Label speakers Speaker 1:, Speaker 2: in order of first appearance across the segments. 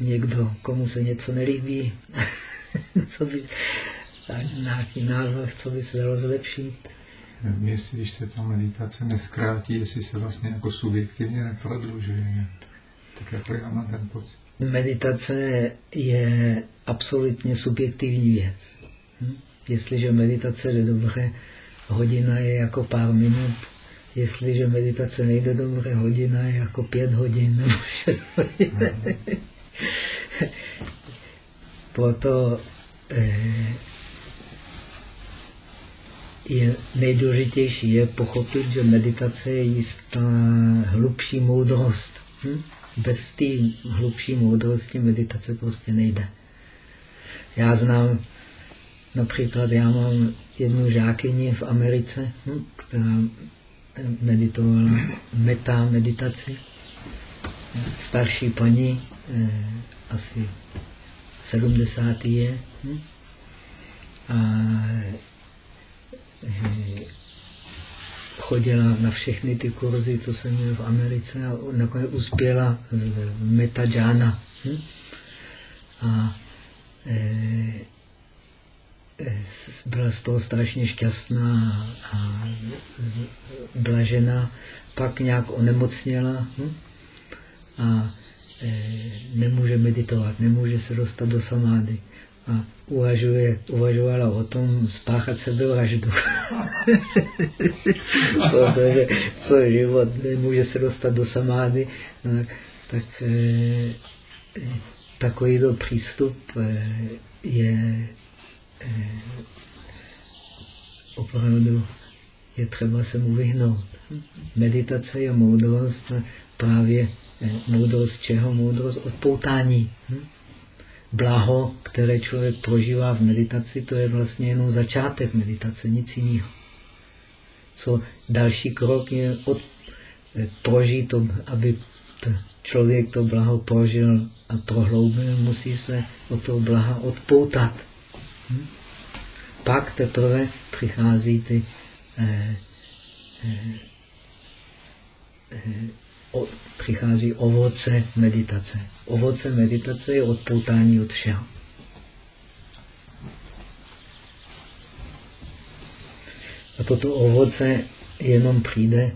Speaker 1: někdo, komu se něco nelíbí, co by, nějaký návrh, co by se dalo zlepšit.
Speaker 2: Jestli, když se ta meditace neskrátí, jestli se vlastně jako subjektivně neprodlužuje, tak jako já mám ten pocit.
Speaker 1: Meditace je absolutně subjektivní věc. Hm? Jestliže meditace jde dobře, hodina je jako pár minut. Jestliže meditace nejde dobře, hodina je jako pět hodin nebo šest hodin. Proto eh, je nejdůležitější je pochopit, že meditace je jistá hlubší moudrost. Hm? Bez té hlubší moudrosti meditace prostě nejde. Já znám, například já mám jednu žákyni v Americe, hm? která meditovala meta meditaci. Starší paní, eh, asi 70. je. Hm? A chodila na všechny ty kurzy, co jsem měl v Americe a nakonec uspěla v Metajana. Hm? A e, byla z toho strašně šťastná a blažená. Pak nějak onemocněla hm? a e, nemůže meditovat, nemůže se dostat do samády a uvažuje, uvažovala o tom spáchat sebevraždu. Protože co život nemůže se dostat do samády, no, tak eh, takovýto přístup eh, je opravdu je třeba se mu vyhnout. Meditace je moudrost, právě eh, moudrost čeho? Moudrost odpoutání. Hm? blaho, které člověk prožívá v meditaci, to je vlastně jenom začátek meditace, nic jiného. Co další krok je od, eh, prožít to, aby člověk to blaho prožil a prohloubil, musí se od toho blaha odpoutat. Hm? Pak teprve přichází ty eh, eh, eh, o, přichází ovoce meditace. Ovoce meditace je odpoutání od všeho. A toto ovoce jenom přijde,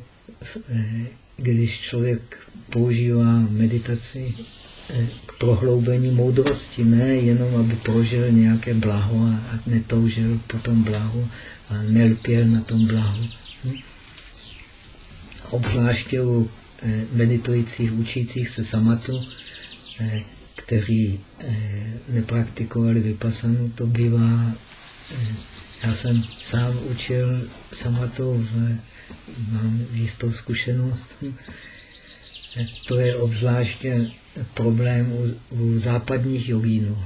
Speaker 1: eh, když člověk používá meditaci k prohloubení moudrosti, ne jenom, aby prožil nějaké blaho a netoužil po tom blahu a nelpěl na tom blahu. Hm? Obzvláště u Eh, meditujících, učících se samatu, eh, kteří eh, nepraktikovali vypasanu, to bývá, já jsem sám učil samatu, mám jistou zkušenost, to je obzvláště problém u, u západních jogínů.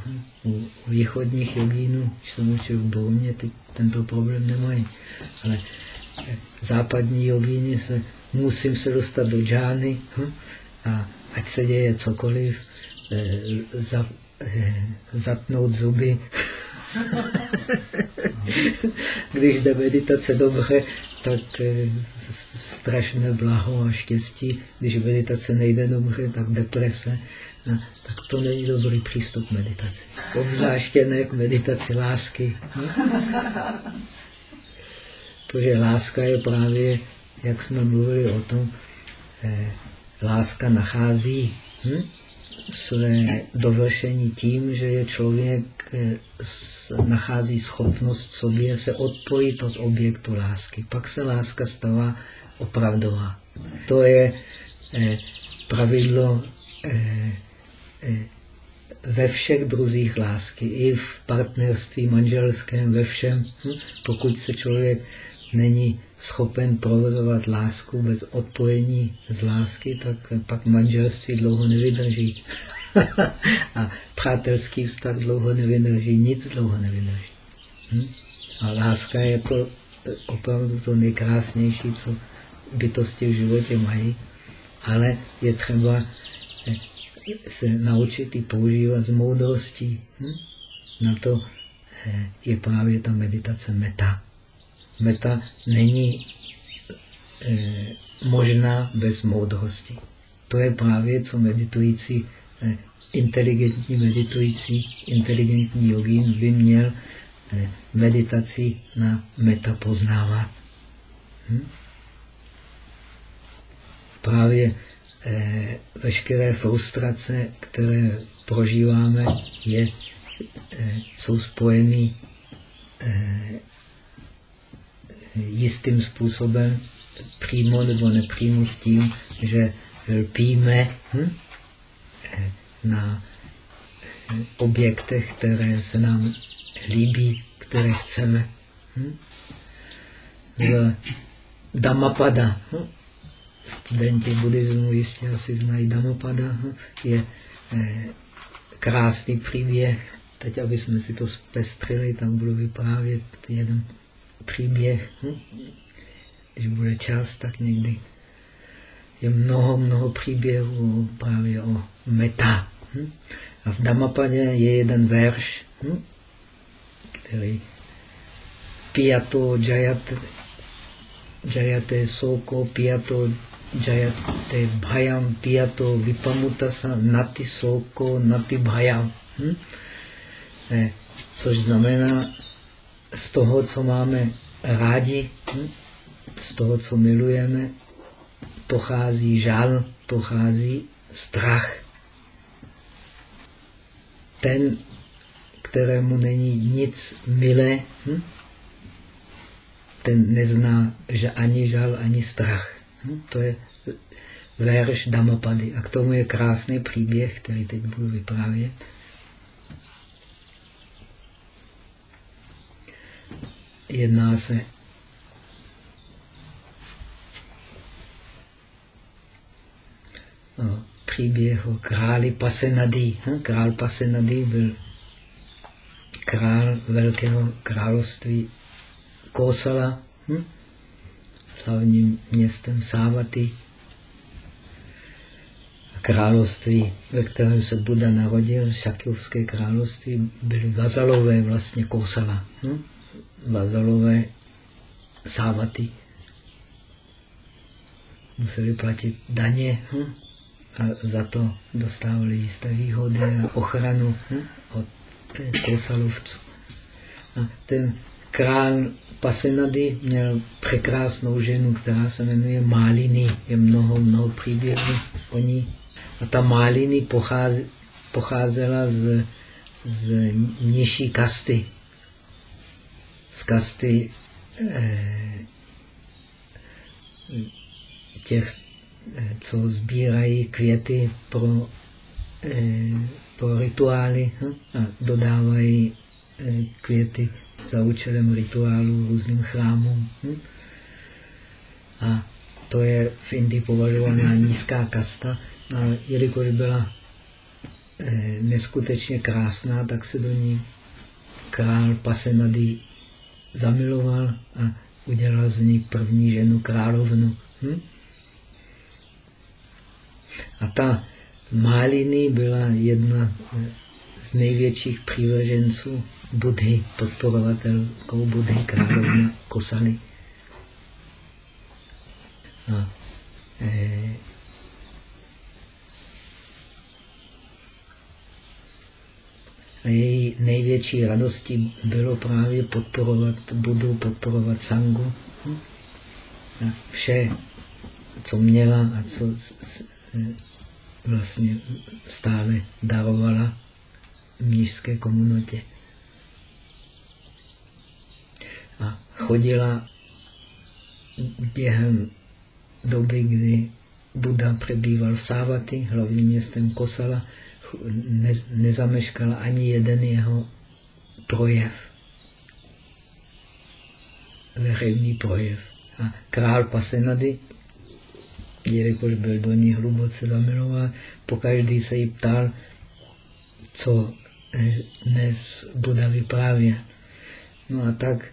Speaker 1: U, u východních jogínů, když jsem učil v Burmě, ty tento problém nemají. Ale západní jogíni se musím se dostat do džány hm? a ať se děje cokoliv, eh, za, eh, zatnout zuby. Když jde meditace dobře, tak eh, strašné blaho a štěstí. Když meditace nejde dobře, tak deprese. Tak to není dobrý přístup k meditaci. Obzvláště ne k meditaci lásky. Protože láska je právě jak jsme mluvili o tom, eh, láska nachází hm, své dovršení tím, že je člověk eh, nachází schopnost v sobě se odpojit od objektu lásky. Pak se láska stává opravdová. To je eh, pravidlo eh, ve všech druzích lásky, i v partnerství manželském, ve všem. Hm? Pokud se člověk není schopen provozovat lásku bez odpojení z lásky, tak pak manželství dlouho nevydrží. a přátelský vztah dlouho nevydrží, nic dlouho nevydrží. Hm? A láska je to opravdu to nejkrásnější, co bytosti v životě mají, ale je třeba se naučit i používat z moudrostí. Hm? Na to eh, je právě ta meditace meta meta není e, možná bez moudrosti. To je právě, co meditující e, inteligentní meditující, inteligentní jogín by měl eh, meditaci na metapoznávat. Hm? Právě eh, veškeré frustrace, které prožíváme, je, eh, jsou spojeny eh, jistým způsobem, přímo nebo nepřímo s tím, že lpíme hm? Eh, na eh, objektech, které se nám líbí, které chceme. Hm? V Dhammapada, hm? studenti buddhismu jistě asi znají Dhammapada, hm? je eh, krásný příběh. Teď, aby jsme si to zpestřili, tam budu vyprávět jeden příběh. Hm? Když bude čas, tak někdy je mnoho, mnoho příběhů právě o meta. Hm? A v Damapadě je jeden verš, hm? který Piyato Jayate, Jayate Soko, Piyato Jayate Bhayam, Piyato Vipamutasa, Nati Soko, Nati Bhayam. Eh, což znamená, z toho, co máme rádi, hm? z toho, co milujeme, pochází žál, pochází strach. Ten, kterému není nic milé, hm? ten nezná že ani žal, ani strach. Hm? To je verš Damapady. A k tomu je krásný příběh, který teď budu vyprávět. Jedná se o příběh o králi Pasenadi. Hm? Král Pasenadi byl král velkého království Kosala, hm? hlavním městem Sávaty. Království, ve kterém se Buda narodil, Šakyovské království, byly vazalové vlastně Kosala. Hm? Vazalové Sávaty. Museli platit daně. Hm? a za to dostávali jisté výhody a ochranu hm, od kosalovců. A ten král Pasenady měl překrásnou ženu, která se jmenuje Máliny. Je mnoho, mnoho příběhů o ní. A ta Máliny pocházela z, z nižší kasty. Z kasty eh, těch Eh, co sbírají květy pro, eh, pro rituály hm? a dodávají eh, květy za účelem rituálu různým chrámům. Hm? A to je v Indii považovaná nízká kasta. A jelikož byla neskutečně krásná, tak se do ní král Pasenady zamiloval a udělal z ní první ženu královnu. Hm? A ta Máliny byla jedna z největších příleženců Budhy, podporovatelkou Budhy, královna Kosany. A, e, a její největší radostí bylo právě podporovat Budu, podporovat Sangu. A vše, co měla a co vlastně stále darovala mnižské komunitě. A chodila během doby, kdy Buda přebýval v Sávaty, hlavním městem Kosala, ne, nezameškala ani jeden jeho projev. Veřejný projev. A král Pasenady jelikož byl do ní hluboce zamilován, pokaždý se jí ptal, co dnes Buda vyprávět. No a tak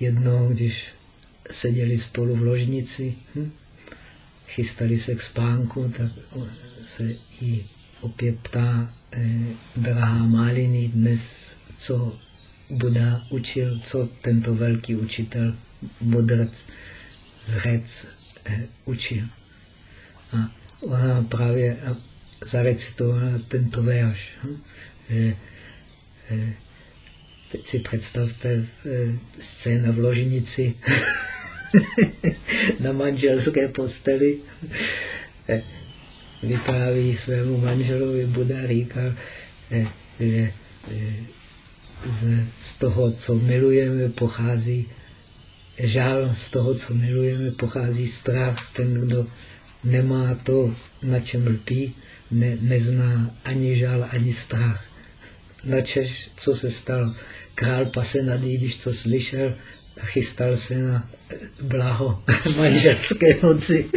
Speaker 1: jednou, když seděli spolu v ložnici, hm, chystali se k spánku, tak se jí opět ptá, eh, Maliny, dnes co Buda učil, co tento velký učitel, modrc, zřec, eh, učil. A ona právě zarecitovala tento verš. Hm? Že, eh, teď si představte eh, scéna v ložnici na manželské posteli. Vypráví svému manželovi, Buda říká, že z, toho, co milujeme, pochází žál, z toho, co milujeme, pochází strach. Ten, kdo nemá to, na čem lpí, ne, nezná ani žál, ani strach. Načež, co se stalo? Král Pasenady, když to slyšel, chystal se na blaho manželské noci.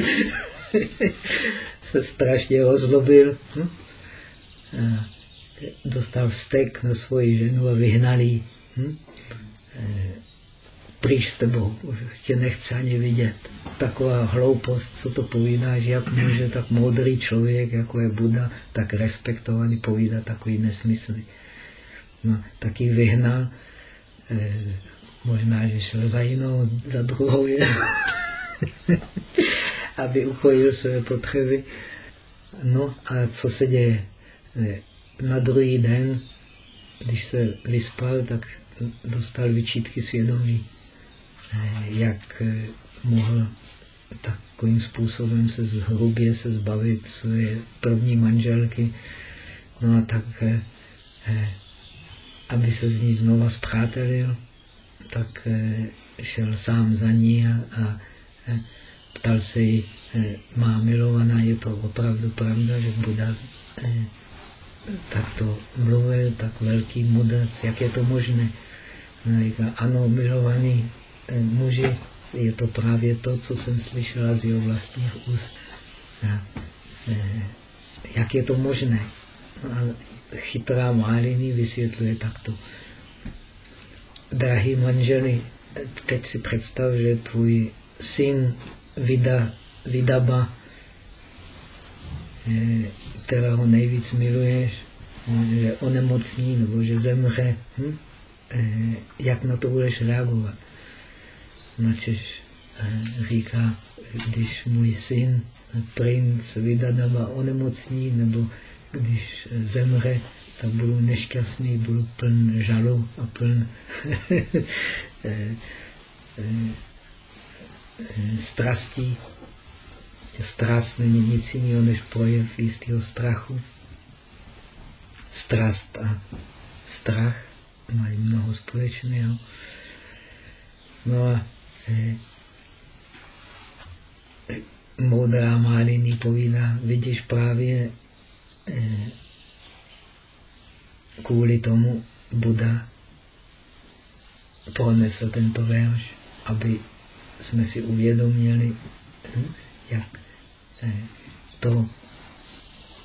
Speaker 1: Se strašně rozlobil. Hm? dostal vztek na svoji ženu a vyhnali. Hm? Pryč s tebou, už tě nechce ani vidět. Taková hloupost, co to povídáš, jak může tak moudrý člověk, jako je Buda, tak respektovaný povídat takový nesmysly. No, taky vyhnal, eh, možná, že šel za jinou, za druhou? aby ukojil své potřeby. No a co se děje? Eh, na druhý den, když se vyspal, tak dostal vyčítky svědomí, eh, jak eh, mohl takovým způsobem se hrubě se zbavit své první manželky. No a tak, eh, aby se z ní znova zpřátelil, tak šel sám za ní a, a ptal se jí, má milovaná, je to opravdu pravda, že Buda tak to mluvil, tak velký mudrc, jak je to možné. No, říká, ano, milovaný eh, muži, je to právě to, co jsem slyšela z jeho vlastních úst. A, eh, jak je to možné? A chytrá Máliny vysvětluje takto. Drahý manželi, teď si představ, že tvůj syn Vida, Vidaba eh, kterého nejvíc miluješ, že onemocní nebo že zemře, hm? Eh, jak na to budeš reagovat? Načež eh, říká, když můj syn, princ Vidadava onemocní, nebo když zemře, tak budu nešťastný, budu pln žalu a pln eh, strastí. Strast není nic jiného než projev jistého strachu. Strast a strach mají mnoho společného. No a eh, moudrá Máliny povídá, vidíš právě eh, kvůli tomu Buda pronesl tento verš, aby jsme si uvědomili, hm, jak to,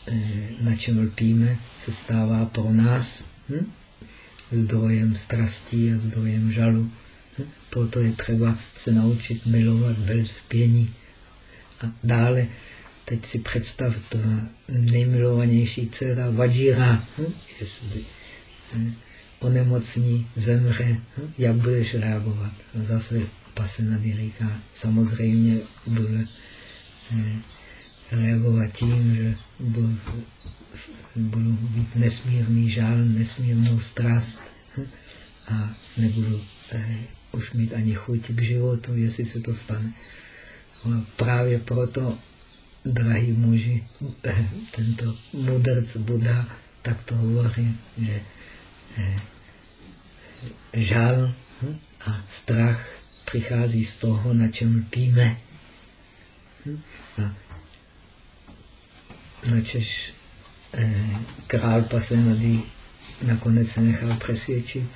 Speaker 1: eh, na čem lpíme, se stává pro nás hm? zdrojem strastí a zdrojem žalu. Hm? Proto je třeba se naučit milovat bez pění. A dále, teď si představ, to nejmilovanější dcera Vajira, jestli hm? onemocní, zemře, jak budeš reagovat? Zase Pasenady říká, samozřejmě bude hm? reagovat tím, že budu, budu mít nesmírný žál, nesmírnou strast a nebudu eh, už mít ani chuť k životu, jestli se to stane. A právě proto, drahí muži, eh, tento mudrc Buddha tak to hovoří, že eh, hm, a strach přichází z toho, na čem lpíme. A načež eh, král Pasenady nakonec se nechal přesvědčit,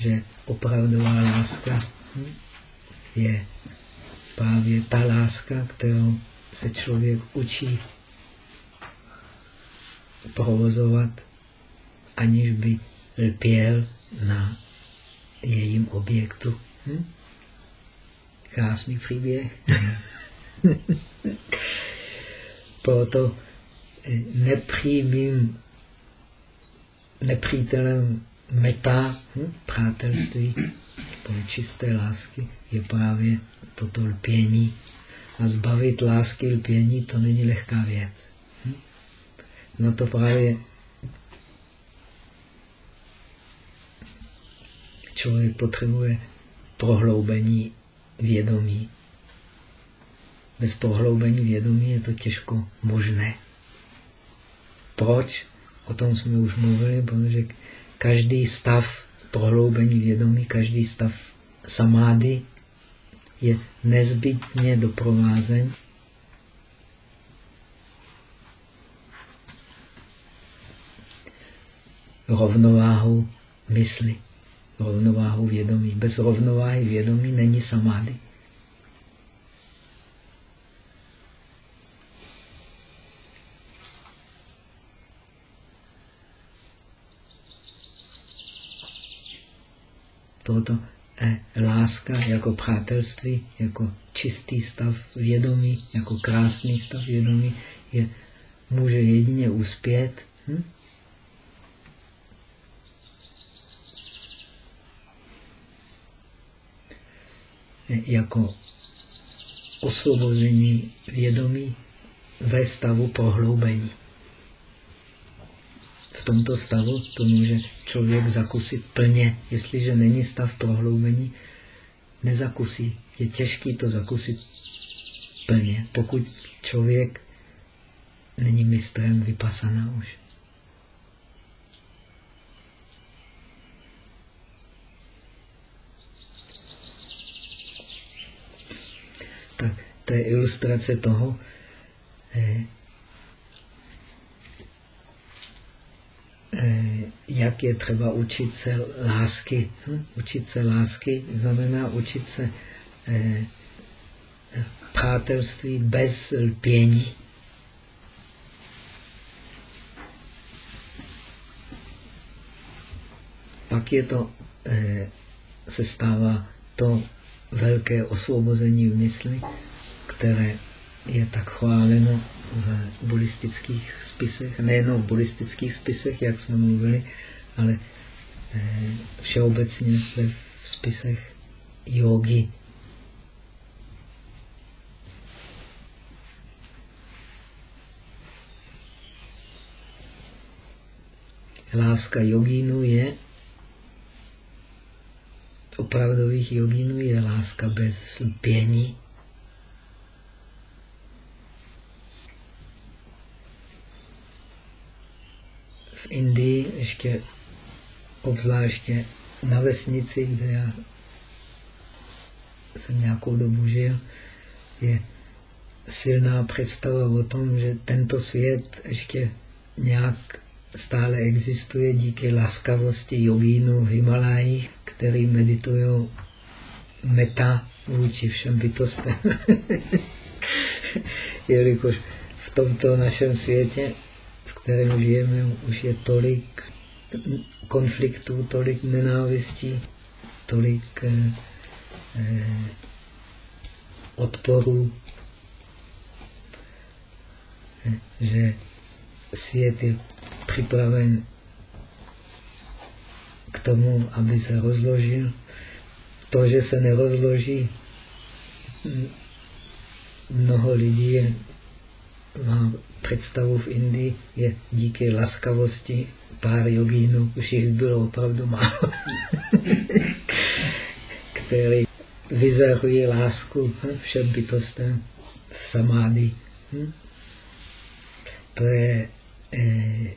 Speaker 1: že opravdová láska je právě ta láska, kterou se člověk učí provozovat, aniž by lpěl na jejím objektu. Hm? Krásný příběh. Proto nepřímým nepřítelem meta, hm, přátelství, čisté lásky, je právě toto lpění. A zbavit lásky lpění, to není lehká věc. Hm? No to právě člověk potřebuje prohloubení vědomí. Bez prohloubení vědomí je to těžko možné. Proč? O tom jsme už mluvili, protože každý stav prohloubení vědomí, každý stav samády je nezbytně doprovázen rovnováhou mysli, rovnováhou vědomí. Bez rovnováhy vědomí není samády. Proto eh, láska jako přátelství, jako čistý stav vědomí, jako krásný stav vědomí, je, může jedině uspět hm? Jako osvobození vědomí ve stavu prohloubení v tomto stavu to může člověk zakusit plně. Jestliže není stav prohloubení, nezakusí. Je těžký to zakusit plně, pokud člověk není mistrem vypasaná už. Tak je ilustrace toho, eh, Eh, jak je třeba učit se lásky. Hm? Učit se lásky znamená učit se eh, přátelství bez lpění. Pak je to, se stává to velké osvobození v mysli, které je tak chváleno v buddhistických spisech, nejenom v buddhistických spisech, jak jsme mluvili, ale eh, všeobecně ve spisech jogy. Láska jogínu je, opravdových jogínů je láska bez slpění, v Indii, ještě obzvláště na vesnici, kde já jsem nějakou dobu žil, je silná představa o tom, že tento svět ještě nějak stále existuje díky laskavosti jogínů v Himalájích, který meditují meta vůči všem bytostem. Jelikož v tomto našem světě kterém žijeme, už je tolik konfliktů, tolik nenávistí, tolik eh, eh, odporů, eh, že svět je připraven k tomu, aby se rozložil. To, že se nerozloží, mnoho lidí je, má představu v Indii je díky laskavosti pár jogínů, už jich bylo opravdu málo, který vyzarují lásku všem bytostem v samády. Hm? To je eh,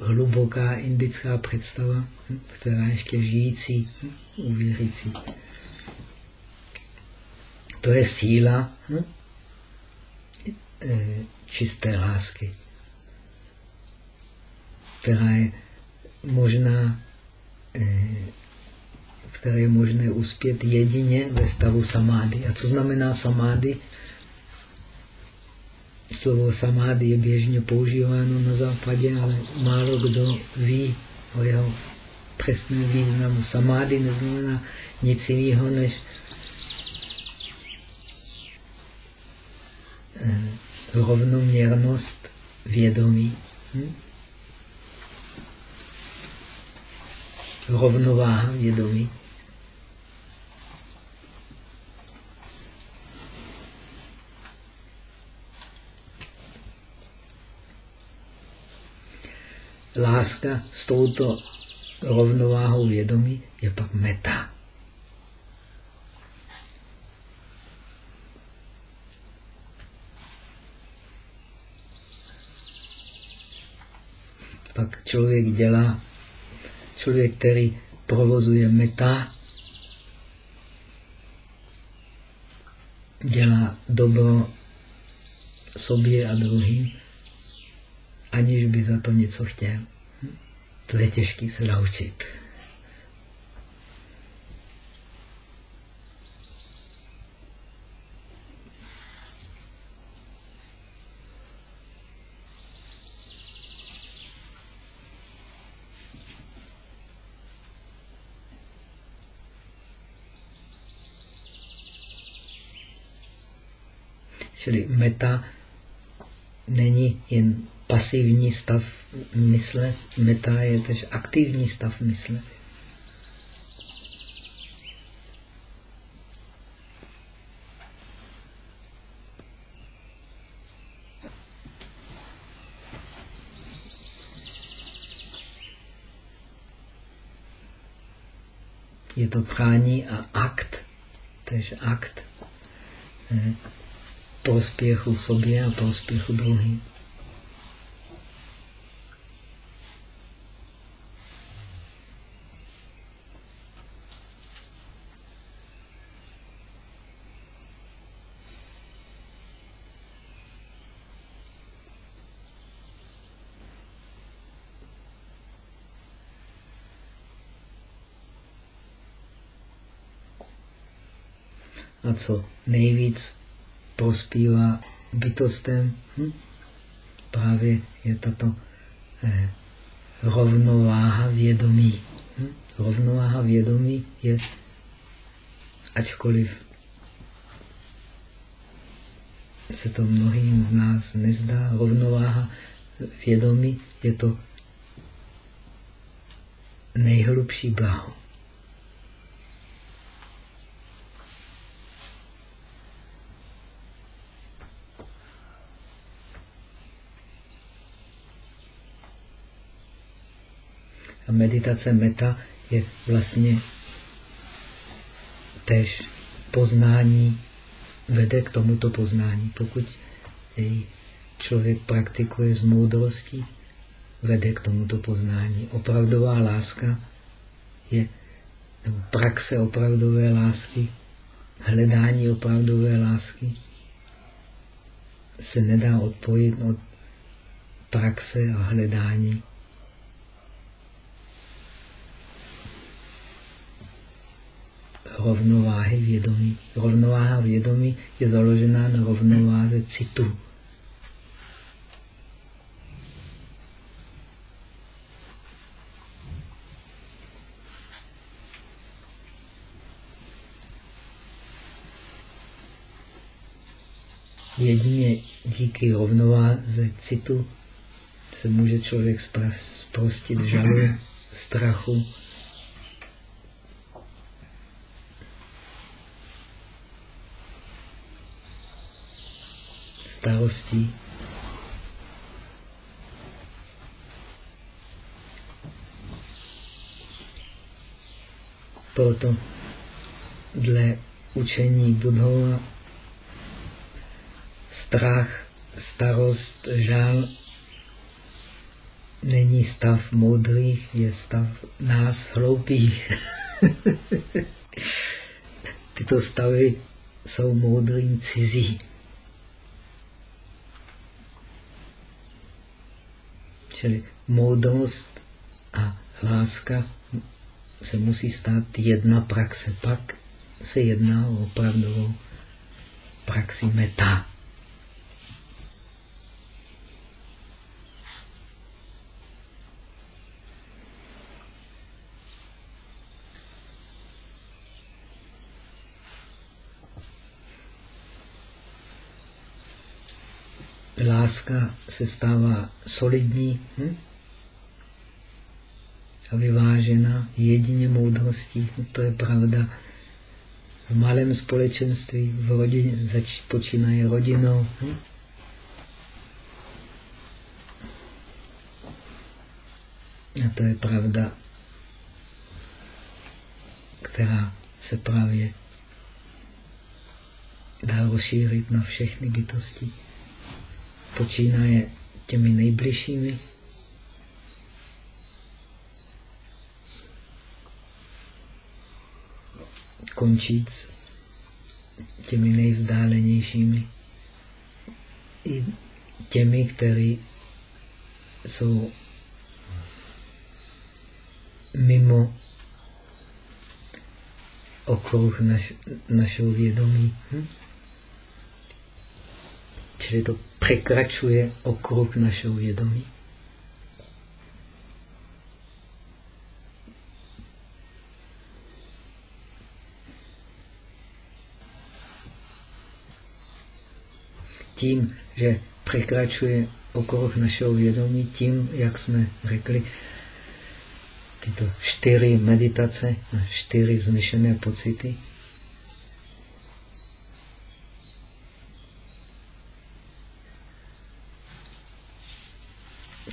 Speaker 1: hluboká indická představa, hm, která ještě žijící hm, u věřící. To je síla, hm? Eh, čisté lásky, která je možná, eh, které je možné uspět jedině ve stavu samády. A co znamená samády? Slovo samády je běžně používáno na západě, ale málo kdo ví o jeho přesném významu. Samády neznamená nic jiného, než eh, rovnoměrnost vědomí. Hm? Rovnováha vědomí. Láska s touto rovnováhou vědomí je pak meta. Člověk dělá, člověk, který provozuje meta, dělá dobro sobě a druhým, aniž by za to něco chtěl. To je těžký se naučit. Čili meta není jen pasivní stav mysle, meta je tež aktivní stav mysle. Je to prání a akt, tež akt eh, prospěchu sobě a prospěchu druhým. a co nejvíc prospívá bytostem, hm? právě je tato eh, rovnováha vědomí. Hm? Rovnováha vědomí je, ačkoliv se to mnohým z nás nezdá, rovnováha vědomí je to nejhlubší blaho. A meditace meta je vlastně tež poznání, vede k tomuto poznání. Pokud člověk praktikuje z moudrosti, vede k tomuto poznání. Opravdová láska je praxe opravdové lásky, hledání opravdové lásky se nedá odpojit od praxe a hledání rovnováhy vědomí. Rovnováha vědomí je založená na rovnováze citu. Jedině díky rovnováze citu se může člověk zprostit žalu, strachu, starostí. Proto dle učení Budhova strach, starost, žál není stav moudrých, je stav nás hloupých. Tyto stavy jsou moudrým cizí. Čili moudrost a láska se musí stát jedna praxe. Pak se jedná o opravdovou praxi meta. Láska se stává solidní hm? a vyvážená jedině moudrostí. To je pravda. V malém společenství, v rodině, zač, počínaje rodinou. Hm? A to je pravda, která se právě dá rozšířit na všechny bytosti. Počínaje těmi nejbližšími, končíc těmi nejvzdálenějšími i těmi, kteří jsou mimo okruh naš, našeho vědomí. Hm? Čili to překračuje okruh našeho vědomí. Tím, že překračuje okruh našeho vědomí, tím, jak jsme řekli, tyto čtyři meditace čtyři vznešené pocity.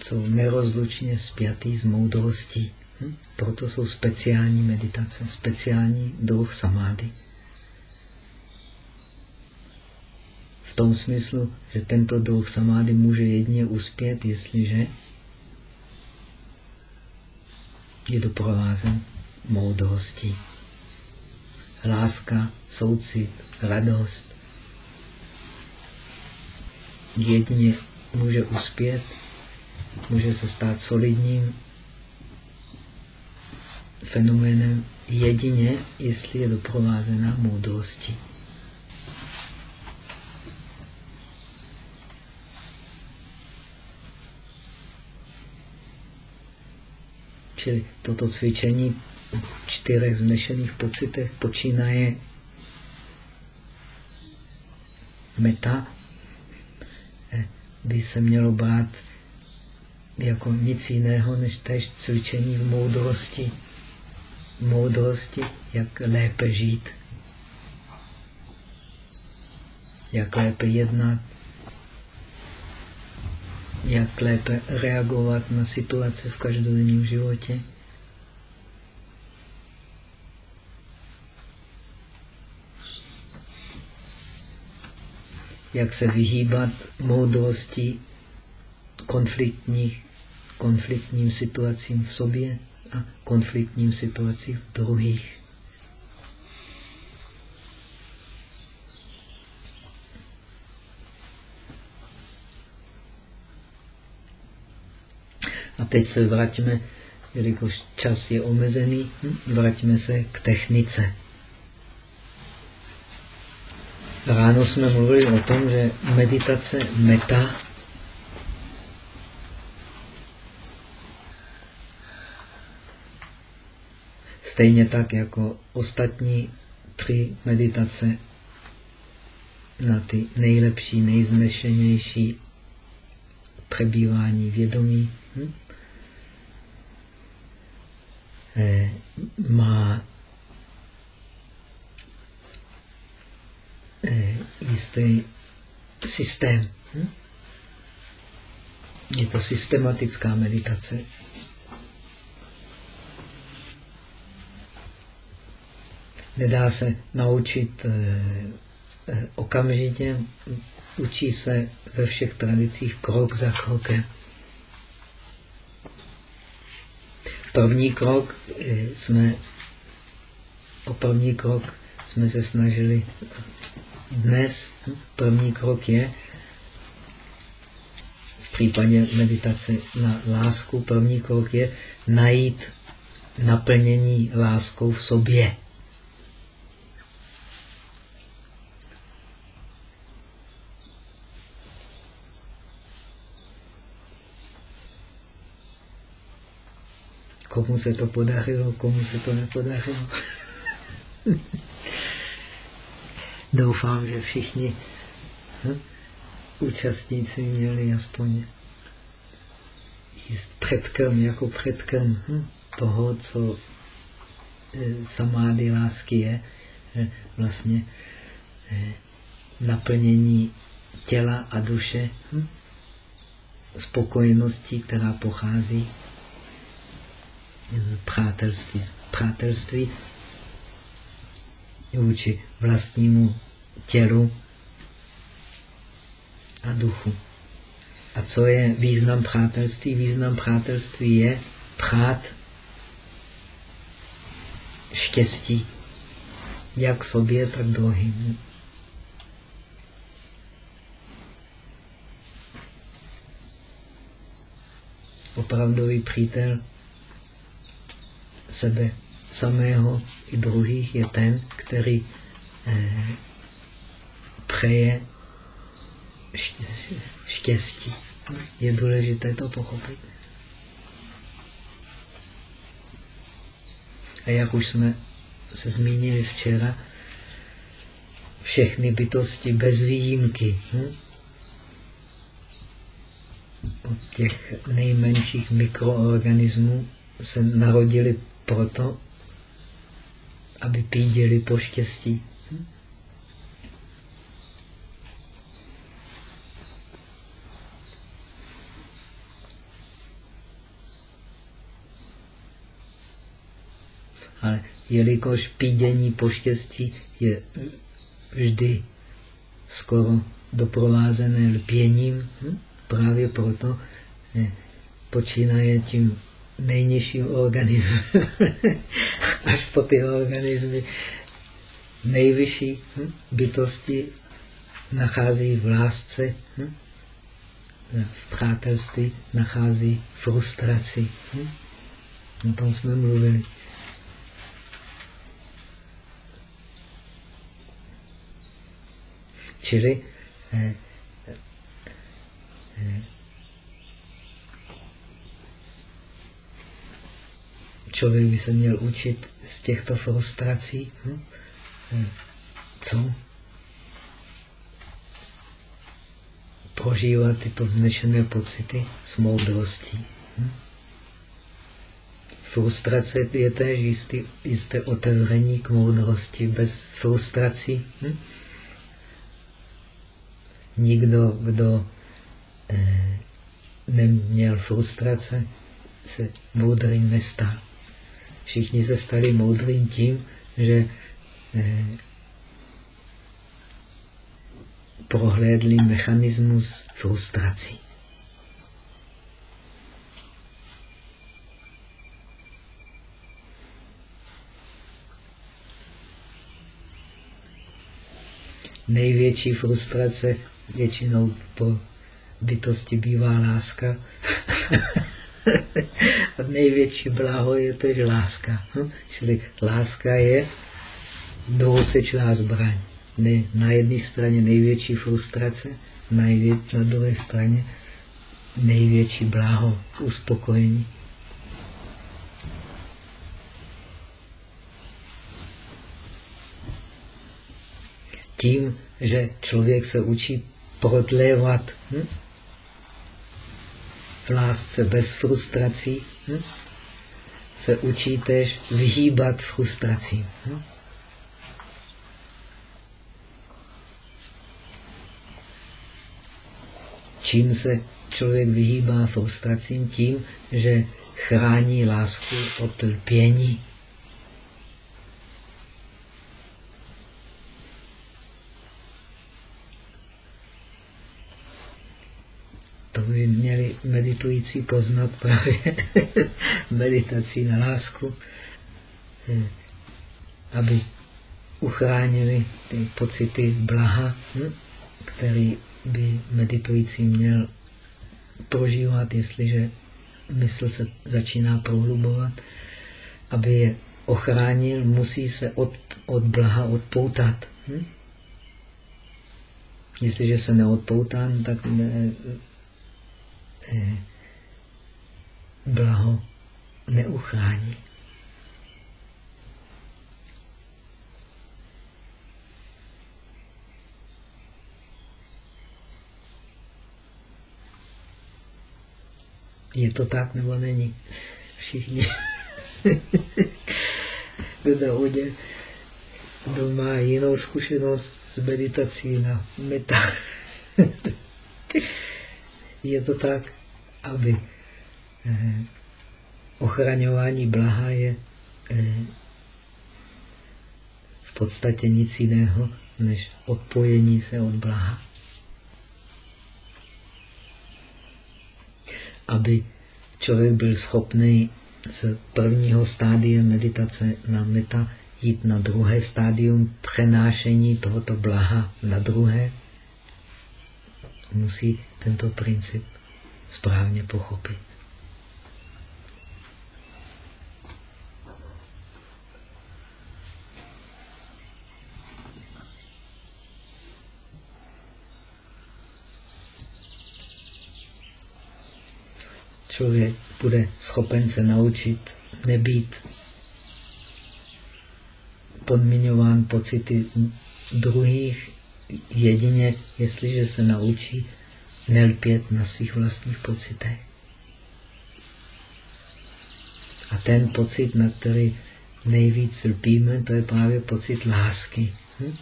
Speaker 1: Jsou nerozlučně spjatý s moudrostí. Hm? Proto jsou speciální meditace, speciální druh samády. V tom smyslu, že tento druh samády může jedině uspět, jestliže je doprovázen moudrostí. Láska, soucit, radost. Jedině může uspět, může se stát solidním fenoménem jedině, jestli je doprovázená moudrostí. Čili toto cvičení v čtyřech vznešených pocitech počínaje meta, by se mělo brát jako nic jiného, než tež cvičení v moudrosti. Moudrosti, jak lépe žít, jak lépe jednat, jak lépe reagovat na situace v každodenním životě. Jak se vyhýbat moudrosti konfliktních, konfliktním situacím v sobě a konfliktním situacím v druhých. A teď se vrátíme, jelikož čas je omezený, hm, vrátíme se k technice. Ráno jsme mluvili o tom, že meditace meta stejně tak jako ostatní tři meditace na ty nejlepší, nejznešenější přebývání vědomí. Hm? Eh, má eh, jistý systém. Hm? Je to systematická meditace. Nedá se naučit eh, okamžitě, učí se ve všech tradicích krok za krokem. První krok eh, jsme, o první krok jsme se snažili dnes. První krok je v případě meditace na lásku, první krok je najít naplnění láskou v sobě. Komu se to podařilo, komu se to nepodařilo. Doufám, že všichni hm, účastníci měli aspoň předkem jako předkem hm, toho, co e, samády lásky je, že vlastně e, naplnění těla a duše hm, spokojeností, která pochází z přátelství. Přátelství vůči vlastnímu tělu a duchu. A co je význam přátelství? Význam přátelství je přát štěstí, jak sobě, tak druhým. Opravdový přítel sebe samého i druhých je ten, který eh, přeje štěstí. Je důležité to pochopit. A jak už jsme se zmínili včera, všechny bytosti bez výjimky. Hm? Od těch nejmenších mikroorganismů se narodili proto, aby píděli po štěstí. Hm? Ale jelikož pídění po štěstí je vždy skoro doprovázené lpěním, hm? právě proto je, počínaje tím nejnižším organismem až po ty organismy nejvyšší hm? bytosti nachází v lásce, hm? v přátelství nachází frustraci. Hm? O tom jsme mluvili. Čili eh, eh, člověk by se měl učit z těchto frustrací. Hm? Eh, co? Prožívat tyto vznešené pocity s moudrostí. Hm? Frustrace je též jistý, jisté otevření k moudrosti. Bez frustrací hm? nikdo, kdo eh, neměl frustrace, se moudrým nestal. Všichni se stali moudrým tím, že eh, prohlédli mechanismus frustrací. Největší frustrace většinou po bytosti bývá láska. A největší blaho je tež láska. Hm? Čili láska je dvousečná zbraň. Ne, na jedné straně největší frustrace, na, na druhé straně největší blaho, uspokojení. Tím, že člověk se učí prodlévat hm? V lásce bez frustrací, hm? se učí tež vyhýbat frustracím. Hm? Čím se člověk vyhýbá frustracím? Tím, že chrání lásku od lpění. By měli meditující poznat právě meditací na lásku, eh, aby uchránili ty pocity blaha, hm, který by meditující měl prožívat, jestliže mysl se začíná prohlubovat, aby je ochránil, musí se od, od blaha odpoutat. Hm? Jestliže se neodpoutá, tak ne, blaho neuchrání. Je to tak nebo není? Všichni. Kdo hodě, kdo má jinou zkušenost s meditací na meta. Je to tak, aby eh, ochraňování blaha je eh, v podstatě nic jiného, než odpojení se od blaha. Aby člověk byl schopný z prvního stádia meditace na meta jít na druhé stádium přenášení tohoto blaha na druhé, musí tento princip správně pochopit. člověk bude schopen se naučit nebýt podmiňován pocity druhých jedině, jestliže se naučí nelpět na svých vlastních pocitech. A ten pocit, na který nejvíc lpíme, to je právě pocit lásky. Hm?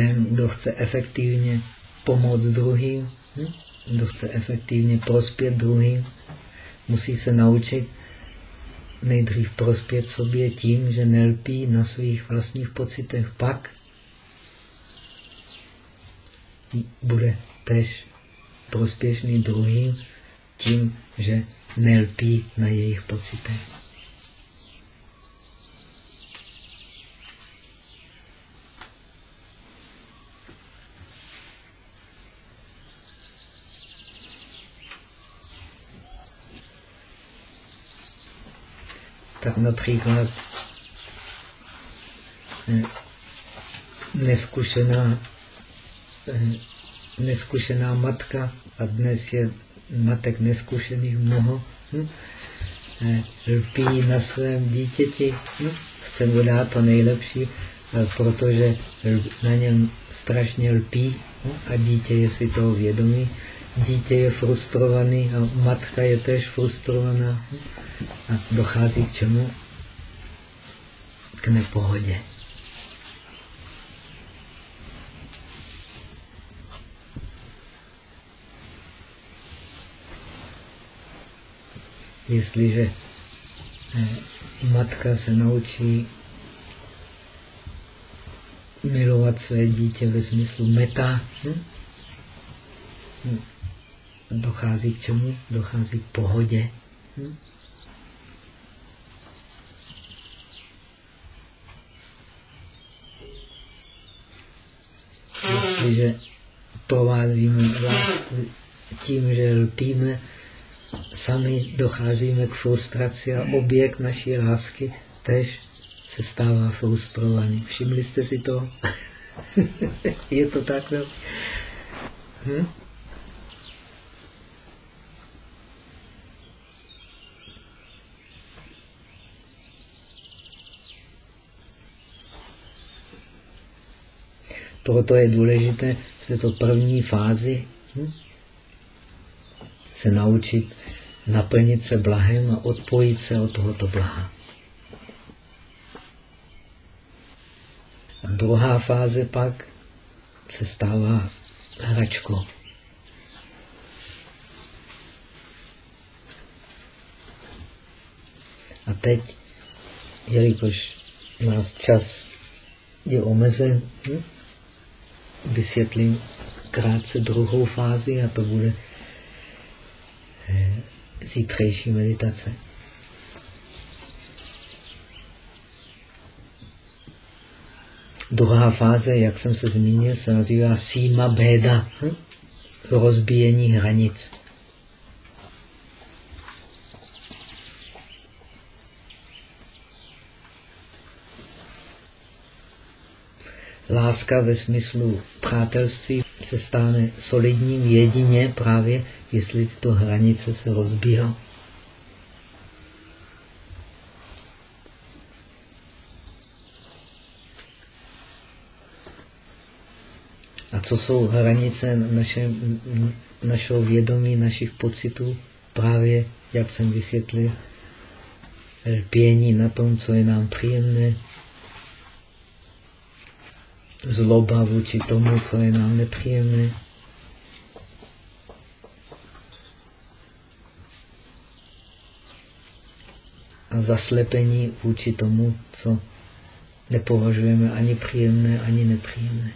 Speaker 1: ten, kdo chce efektivně pomoct druhým, hm? kdo chce efektivně prospět druhým, musí se naučit nejdřív prospět sobě tím, že nelpí na svých vlastních pocitech. Pak bude tež prospěšný druhým tím, že nelpí na jejich pocitech. Tak například eh, neskušená, eh, neskušená matka, a dnes je matek neskušených mnoho, hm? Eh, lpí na svém dítěti, hm? chce mu dát to nejlepší, protože na něm strašně lpí hm? a dítě je si toho vědomí. Dítě je frustrovaný a matka je tež frustrovaná. Hm? A dochází k čemu? K nepohodě. Jestliže eh, matka se naučí milovat své dítě ve smyslu meta, hm? hm dochází k čemu? Dochází k pohodě. Hm? Jestliže provázíme tím, že lpíme, sami docházíme k frustraci a objekt naší lásky tež se stává frustrovaný. Všimli jste si to? Je to tak? No? Hm? Proto je důležité v této první fázi hm, se naučit naplnit se blahem a odpojit se od tohoto blaha. A druhá fáze pak se stává hračkou. A teď, jelikož nás čas je omezen, hm? Vysvětlím krátce druhou fázi a to bude eh, zítřejší meditace. Druhá fáze, jak jsem se zmínil, se nazývá Sima Beda, hm? rozbíjení hranic. Láska ve smyslu přátelství se stane solidním jedině právě, jestli tyto hranice se rozbíhá. A co jsou hranice naše, našeho vědomí, našich pocitů? Právě, jak jsem vysvětlil, lpění na tom, co je nám příjemné, zloba vůči tomu, co je nám nepříjemné. A zaslepení vůči tomu, co nepovažujeme ani příjemné, ani nepříjemné.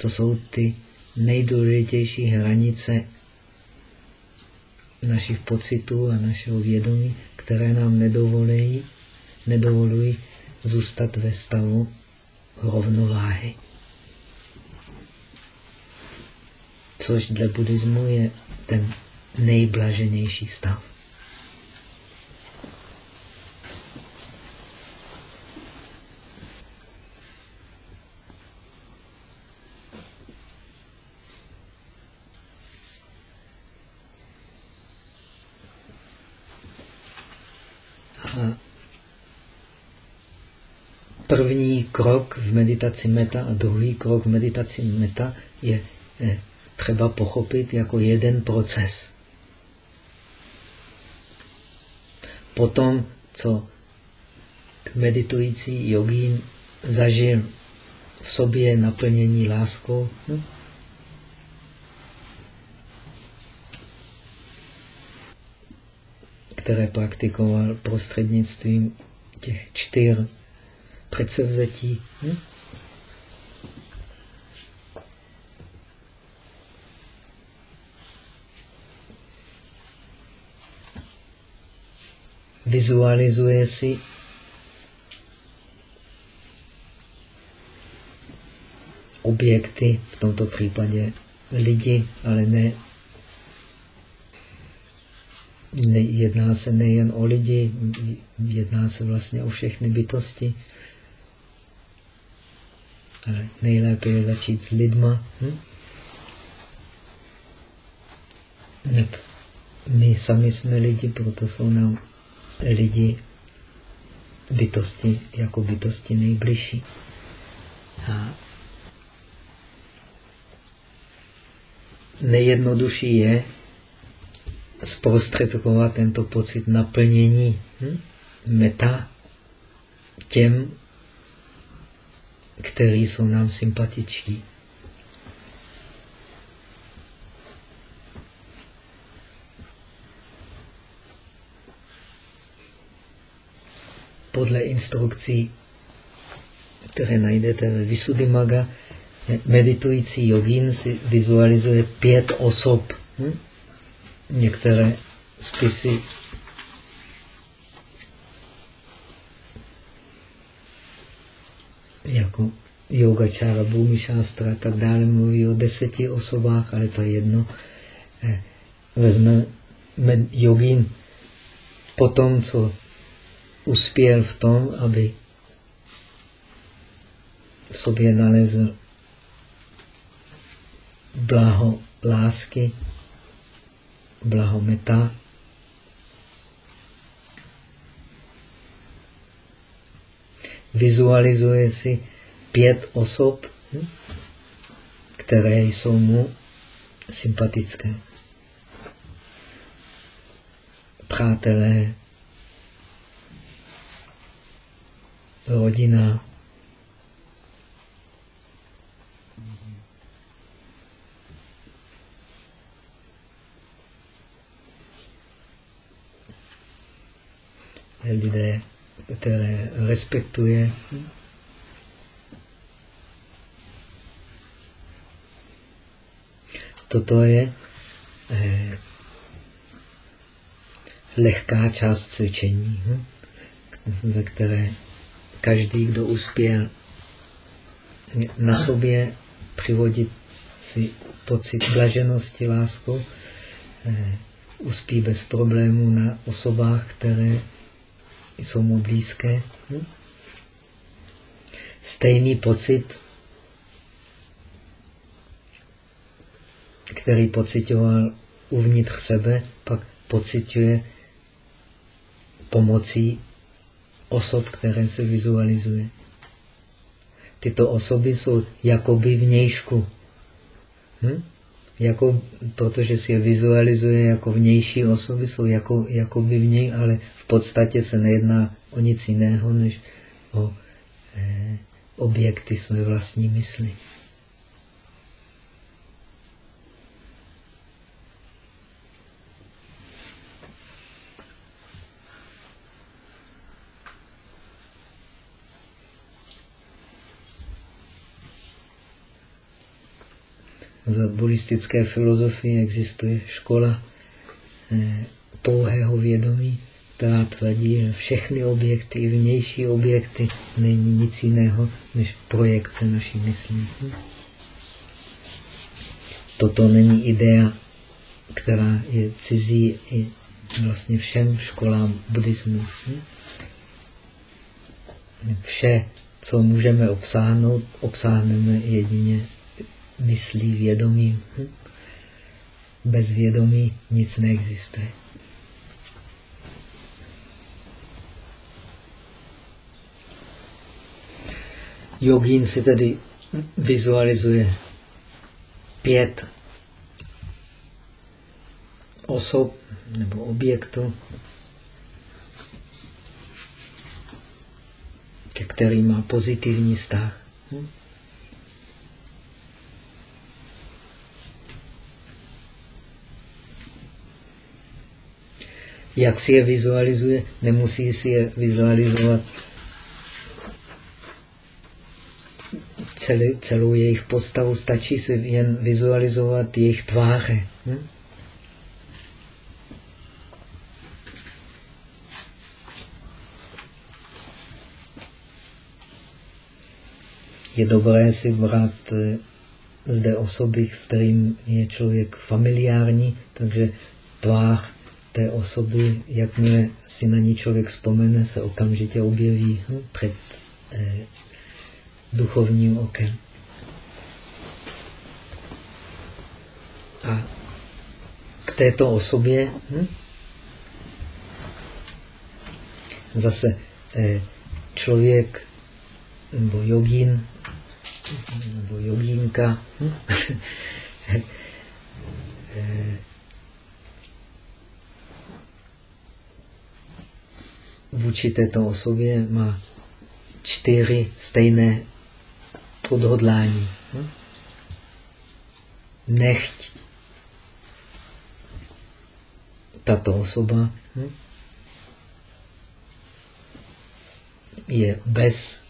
Speaker 1: To jsou ty nejdůležitější hranice našich pocitů a našeho vědomí, které nám nedovolují, nedovolují zůstat ve stavu rovnováhy. Což dle buddhismu je ten nejblaženější stav. první krok v meditaci meta a druhý krok v meditaci meta je eh, třeba pochopit jako jeden proces. Potom, co meditující jogín zažil v sobě naplnění láskou, hm? které praktikoval prostřednictvím těch čtyř předsevzetí. Hm? Vizualizuje si objekty, v tomto případě lidi, ale ne jedná se nejen o lidi, jedná se vlastně o všechny bytosti. Nejlépe je začít s lidma. Hm? My sami jsme lidi, proto jsou nám lidi bytosti jako bytosti nejbližší. A nejjednodušší je zprostředkovat tento pocit naplnění hm? meta těm, kteří jsou nám sympatičtí. Podle instrukcí, které najdete ve Visuddhimaga, meditující jogín si vizualizuje pět osob. Hm? Některé spisy jako yogačára, bhumi šástra a tak dále mluví o deseti osobách, ale to je jedno. Eh, vezme jogín po tom, co uspěl v tom, aby v sobě nalezl blaho lásky, blaho meta, vizualizuje si pět osob, hm, které jsou mu sympatické. Přátelé, rodina, lidé, které respektuje. Toto je eh, lehká část cvičení, hm? ve které každý, kdo uspěl na sobě přivodit si pocit blaženosti, lásku, eh, uspí bez problémů na osobách, které jsou mu blízké. Hm? Stejný pocit, který pocitoval uvnitř sebe, pak pocituje pomocí osob, které se vizualizuje. tyto osoby jsou jakoby vnějšku. Hm? Jako, protože si je vizualizuje jako vnější osoby, jsou jako, jakoby vněj, ale v podstatě se nejedná o nic jiného, než o eh, objekty své vlastní mysli. V buddhistické filozofii existuje škola eh, pouhého vědomí, která tvrdí, že všechny objekty, i vnější objekty, není nic jiného než projekce naší mysli. Toto není idea, která je cizí i vlastně všem školám buddhismu. Vše, co můžeme obsáhnout, obsáhneme jedině myslí vědomí. Hm? Bez vědomí nic neexistuje. Jogín si tedy vizualizuje pět osob nebo objektů, ke kterým má pozitivní vztah. Hm? Jak si je vizualizuje? Nemusí si je vizualizovat celý, celou jejich postavu, stačí si jen vizualizovat jejich tváře. Hm? Je dobré si brát eh, zde osoby, s kterým je člověk familiární, takže tvář té osoby, jakmile si na ní člověk vzpomene, se okamžitě objeví hm, před eh, duchovním okem. A k této osobě hm, zase eh, člověk nebo jogín nebo jogínka hm, eh, vůči této osobě má čtyři stejné odhodlání. Nechť tato osoba je bez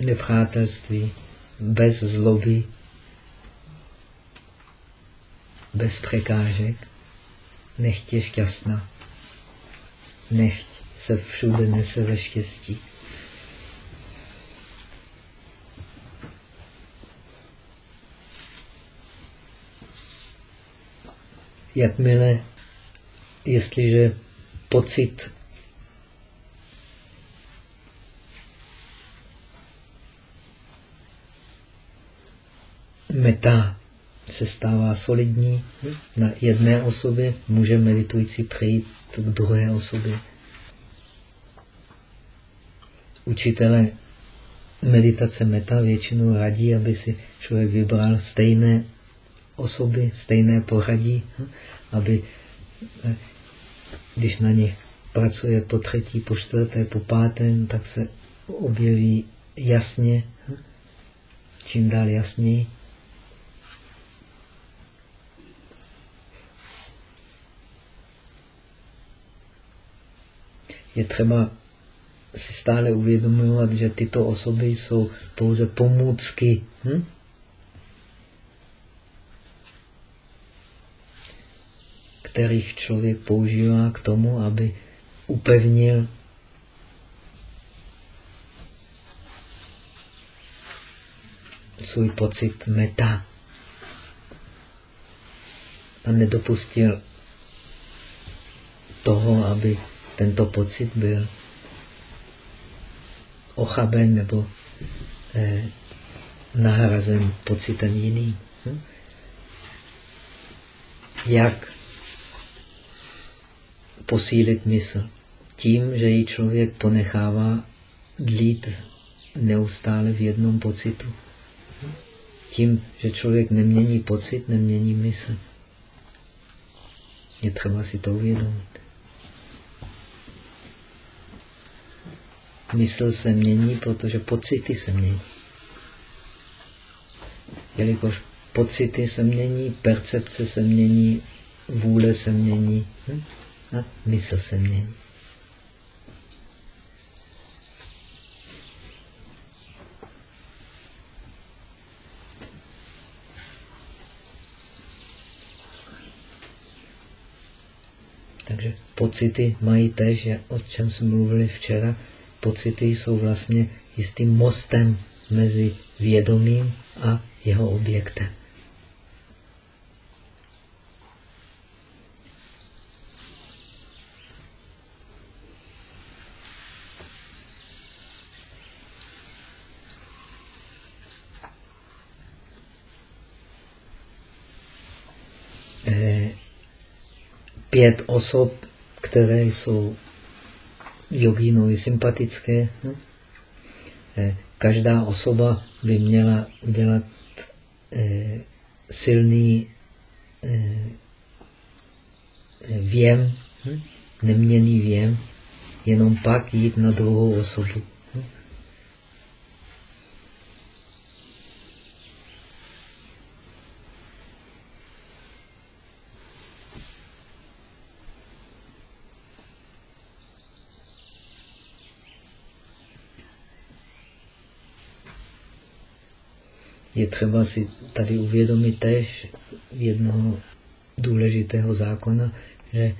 Speaker 1: nepřátelství, bez zloby, bez překážek, nechtě šťastná nechť se všude nese ve štěstí. Jakmile, jestliže pocit meta se stává solidní na jedné osobě, může meditující přejít k druhé osobě. Učitelé meditace meta většinou radí, aby si člověk vybral stejné osoby, stejné pořadí, aby když na nich pracuje po třetí, po čtvrté, po páté, tak se objeví jasně, čím dál jasněji, je třeba si stále uvědomovat, že tyto osoby jsou pouze pomůcky. Hm? kterých člověk používá k tomu, aby upevnil svůj pocit meta a nedopustil toho, aby tento pocit byl ochaben nebo eh, nahrazen pocitem jiným. Hm? Jak posílit mysl? Tím, že ji člověk ponechává dlít neustále v jednom pocitu. Tím, že člověk nemění pocit, nemění mysl. Je třeba si to uvědomit. Mysl se mění, protože pocity se mění. Jelikož pocity se mění, percepce se mění, vůle se mění hm? a mysl se mění. Takže pocity mají tež, o čem jsme mluvili včera, pocity jsou vlastně jistým mostem mezi vědomím a jeho objektem. Eh, pět osob, které jsou jogínovi sympatické. Hm? Eh, každá osoba by měla udělat eh, silný eh, věm, hm? neměný věm, jenom pak jít na druhou osobu. Je třeba si tady uvědomit tež jednoho důležitého zákona, že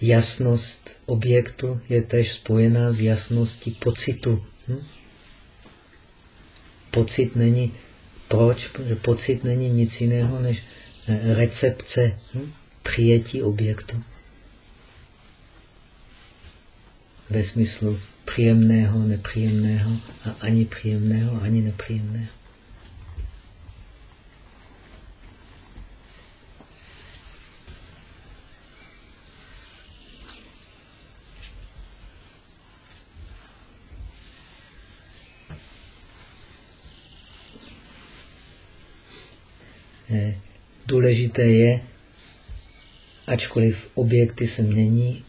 Speaker 1: jasnost objektu je tež spojená s jasností pocitu. Hm? Pocit není, proč? Protože pocit není nic jiného než eh, recepce, hm? přijetí objektu. Ve smyslu příjemného, nepříjemného a ani příjemného, ani nepříjemného. Důležité je, ačkoliv objekty se mění,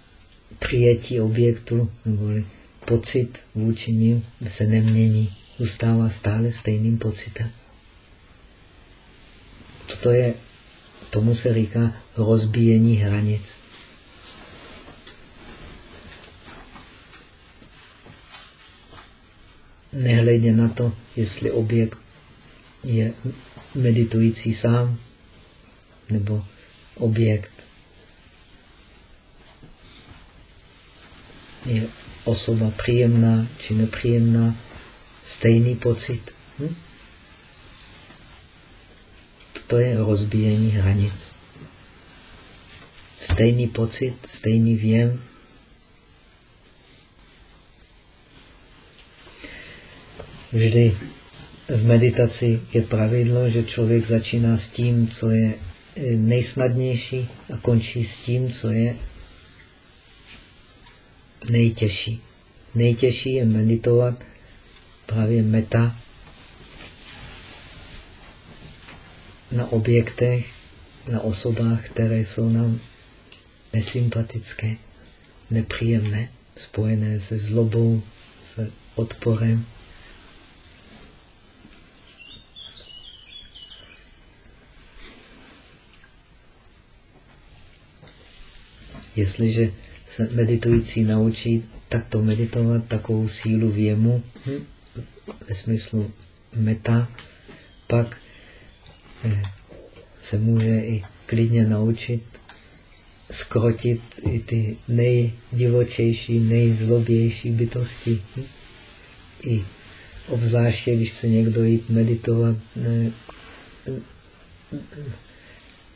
Speaker 1: přijetí objektu neboli pocit vůči ním se nemění, zůstává stále stejným pocitem. Toto je, tomu se říká rozbíjení hranic. Nehledě na to, jestli objekt je meditující sám, nebo objekt je osoba příjemná či nepříjemná, stejný pocit. Hm? To je rozbíjení hranic. Stejný pocit, stejný věm. Vždy v meditaci je pravidlo, že člověk začíná s tím, co je nejsnadnější a končí s tím, co je nejtěžší. Nejtěžší je meditovat právě meta na objektech, na osobách, které jsou nám nesympatické, nepříjemné, spojené se zlobou, s odporem. Jestliže se meditující naučí takto meditovat, takovou sílu věmu, hm, ve smyslu meta, pak eh, se může i klidně naučit skrotit i ty nejdivočejší, nejzlobější bytosti. Hm? I obzvláště, když se někdo jít meditovat, ne,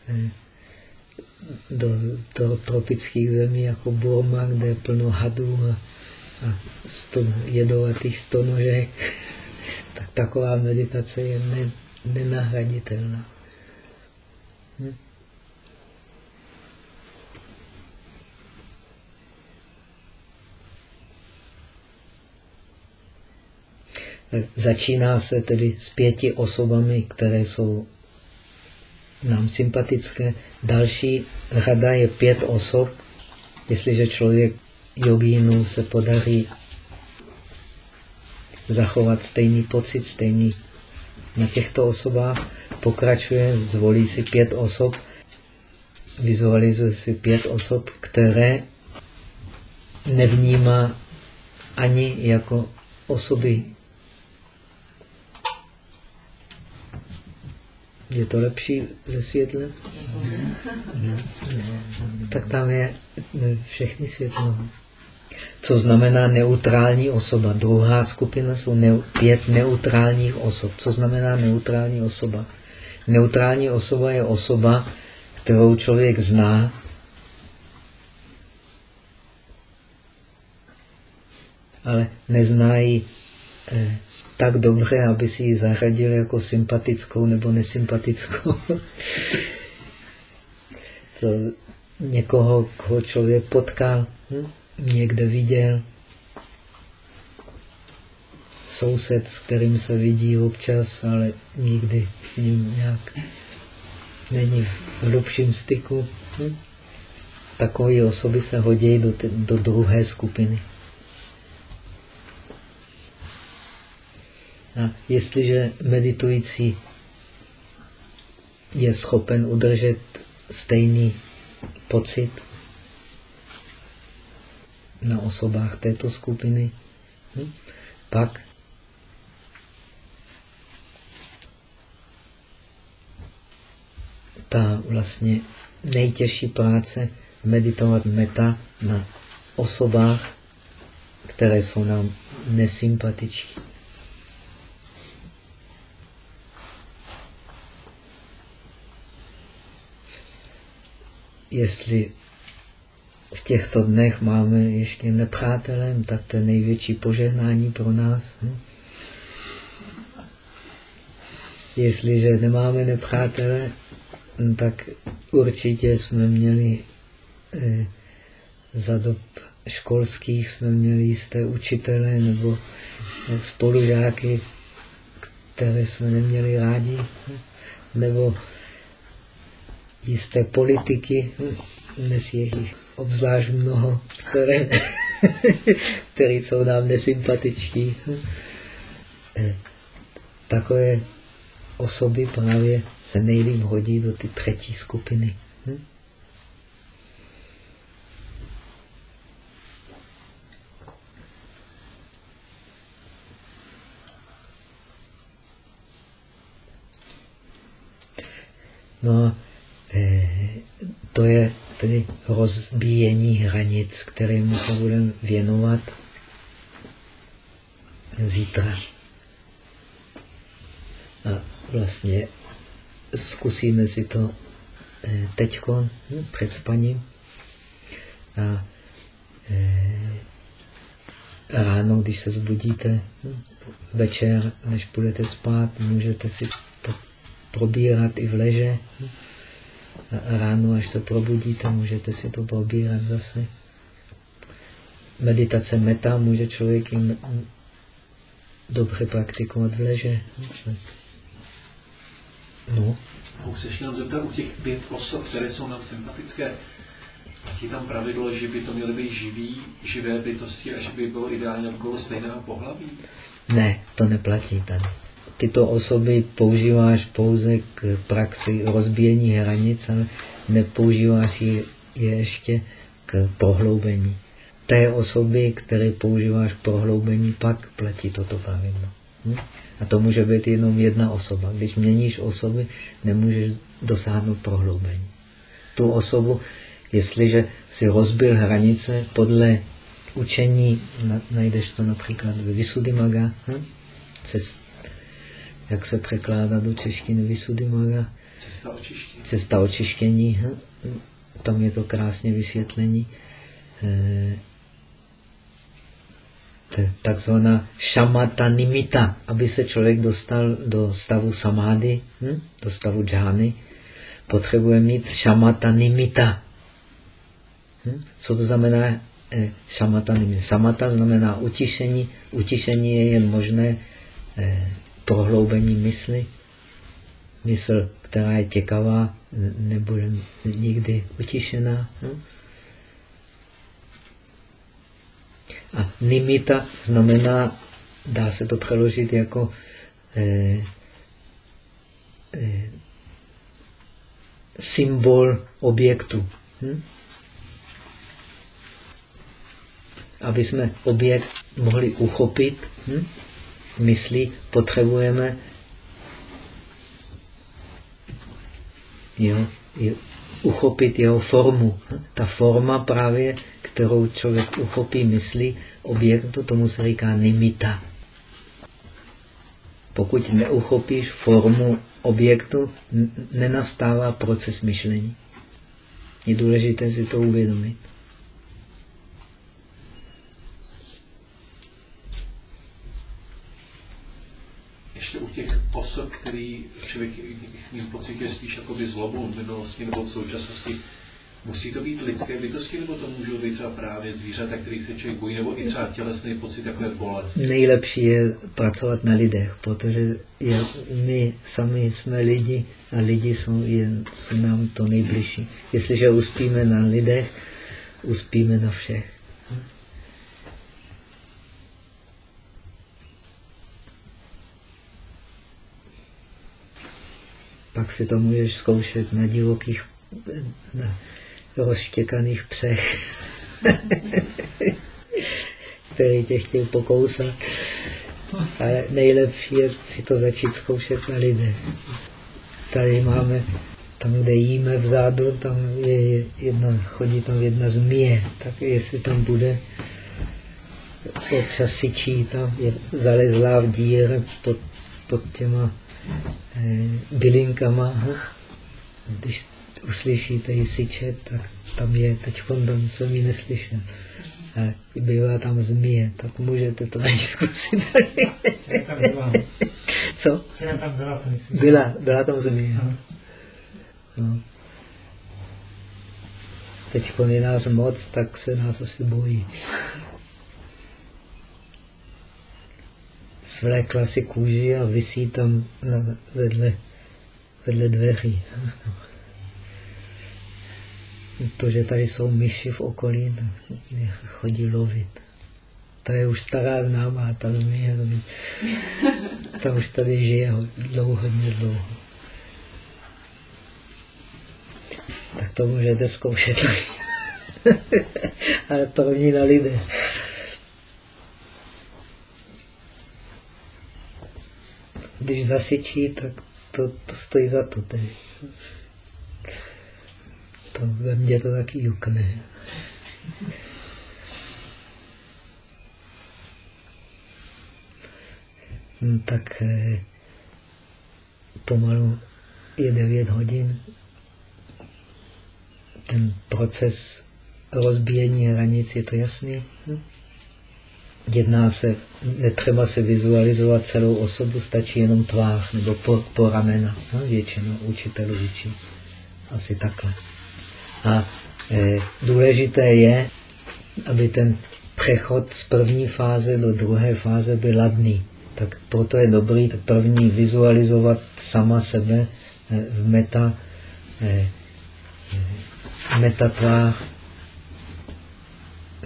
Speaker 1: ne, do, do tropických zemí jako Burma, kde je plno hadů a, a ston, jedovatých stonožek, tak taková meditace je ne, nenahraditelná. Hm? Začíná se tedy s pěti osobami, které jsou nám sympatické. Další rada je pět osob. Jestliže člověk jogínu se podaří zachovat stejný pocit, stejný na těchto osobách, pokračuje, zvolí si pět osob, vizualizuje si pět osob, které nevnímá ani jako osoby. Je to lepší ze světle? Tak tam je všechny světlo. Co znamená neutrální osoba? Druhá skupina jsou ne, pět neutrálních osob. Co znamená neutrální osoba? Neutrální osoba je osoba, kterou člověk zná, ale nezná ji eh, tak dobře, aby si ji zařadil jako sympatickou nebo nesympatickou. to někoho, koho člověk potkal, hm? někde viděl, soused, s kterým se vidí občas, ale nikdy s ním nějak není v hlubším styku. Hm? Takové osoby se hodí do, do druhé skupiny. A jestliže meditující je schopen udržet stejný pocit na osobách této skupiny, hm? pak ta vlastně nejtěžší práce meditovat meta na osobách, které jsou nám nesympatiční. Jestli v těchto dnech máme ještě nepřátelem, tak to je největší požehnání pro nás. Hm? Jestliže nemáme nepřátele, hm, tak určitě jsme měli eh, za dob školských jsme měli jisté učitele nebo spolužáky, které jsme neměli rádi, hm? nebo jisté politiky, hm? dnes je jich obzvlášť mnoho, které, které jsou nám nesympatičtí. Eh, takové osoby právě se nejlíp hodí do ty třetí skupiny. Hm? No, to tedy rozbíjení hranic, kterému se budeme věnovat zítra. A vlastně zkusíme si to eh, teď hm, před spaním. A eh, ráno, když se zbudíte, hm, večer, než budete spát, můžete si to probírat i v leže. Ráno, až se probudíte, můžete si to probírat zase. Meditace meta může člověk jim dobře praktikovat v leže.
Speaker 3: No. Mohu se ještě nám zeptat u těch pět osob, které jsou nám sympatické. Platí tam pravidlo, že by to měly být živý, živé bytosti a že by bylo ideálně okolo stejného pohlaví?
Speaker 1: Ne, to neplatí tady tyto osoby používáš pouze k praxi rozbíjení hranic, ale nepoužíváš je ještě k prohloubení. Té osoby, které používáš k prohloubení, pak platí toto pravidlo. Hm? A to může být jenom jedna osoba. Když měníš osoby, nemůžeš dosáhnout prohloubení. Tu osobu, jestliže si rozbil hranice podle učení, najdeš to například ve Visuddhimaga, hm? cest, jak se překládá do češtiny Visuddhimagga?
Speaker 3: Cesta očištění.
Speaker 1: Cesta očištění. Hm? Tam je to krásně vysvětlení. Eh, takzvaná šamata nimita, aby se člověk dostal do stavu samády, hm? do stavu džány, potřebuje mít šamata nimita. Hm? Co to znamená eh, šamata nimita? Samata znamená utišení. Utišení je jen možné eh, prohloubení mysli. Mysl, která je těkavá, nebude nikdy utišená. Hm? A nimita znamená, dá se to přeložit jako eh, eh, symbol objektu. Hm? Aby jsme objekt mohli uchopit, hm? Myslí, potřebujeme jo, uchopit jeho formu. Ta forma právě, kterou člověk uchopí myslí objektu, tomu se říká nimita. Pokud neuchopíš formu objektu, nenastává proces myšlení. Je důležité si to uvědomit.
Speaker 3: Ještě u těch osob, který člověk měl pocit, že spíš jakoby zlobu v minulosti nebo v současnosti, musí to být lidské bytosti, nebo to můžou být třeba právě zvířata, který se člověk bojí, nebo i třeba tělesný pocit, jako je bolest?
Speaker 1: Nejlepší je pracovat na lidech, protože my sami jsme lidi a lidi jsou, je, jsou nám to nejbližší. Jestliže uspíme na lidech, uspíme na všech. Pak si to můžeš zkoušet na divokých, na rozštěkaných psech, který tě chtěl pokousat. Ale nejlepší je si to začít zkoušet na lidech. Tady máme, tam, kde jíme vzadu, tam je jedna, chodí tam jedna zmije. Tak jestli tam bude, občas syčí, tam je zalezlá v díře pod, pod těma bylinkama. Když uslyšíte ji syčet, tak tam je, teď tam jsem ji neslyšel. A bývá tam zmije, tak můžete to najít zkusit.
Speaker 4: tam byla.
Speaker 1: Co?
Speaker 4: tam byla,
Speaker 1: Byla, byla tam zmije. No. Teď je nás moc, tak se nás asi bojí. Svlékla si kůži a vysí tam vedle, vedle dveří. To, že tady jsou myši v okolí, chodí lovit. Ta je už stará známá, ta zmije. Ta už tady žije dlouho, hodně dlouho. Tak to můžete zkoušet. Ale první na lidé. Když zasyčí, tak to, to stojí za to. Tedy. To ve mně to taky jukne. No, tak eh, pomalu je 9 hodin. Ten proces rozbíjení hranic je to jasný. Hm? Jedná se, netřeba se vizualizovat celou osobu, stačí jenom tvář nebo po, po ramena. No, většinou učitelů učí. Asi takhle. A e, důležité je, aby ten přechod z první fáze do druhé fáze byl ladný. Tak proto je dobrý první vizualizovat sama sebe e, v meta, e, e metatvář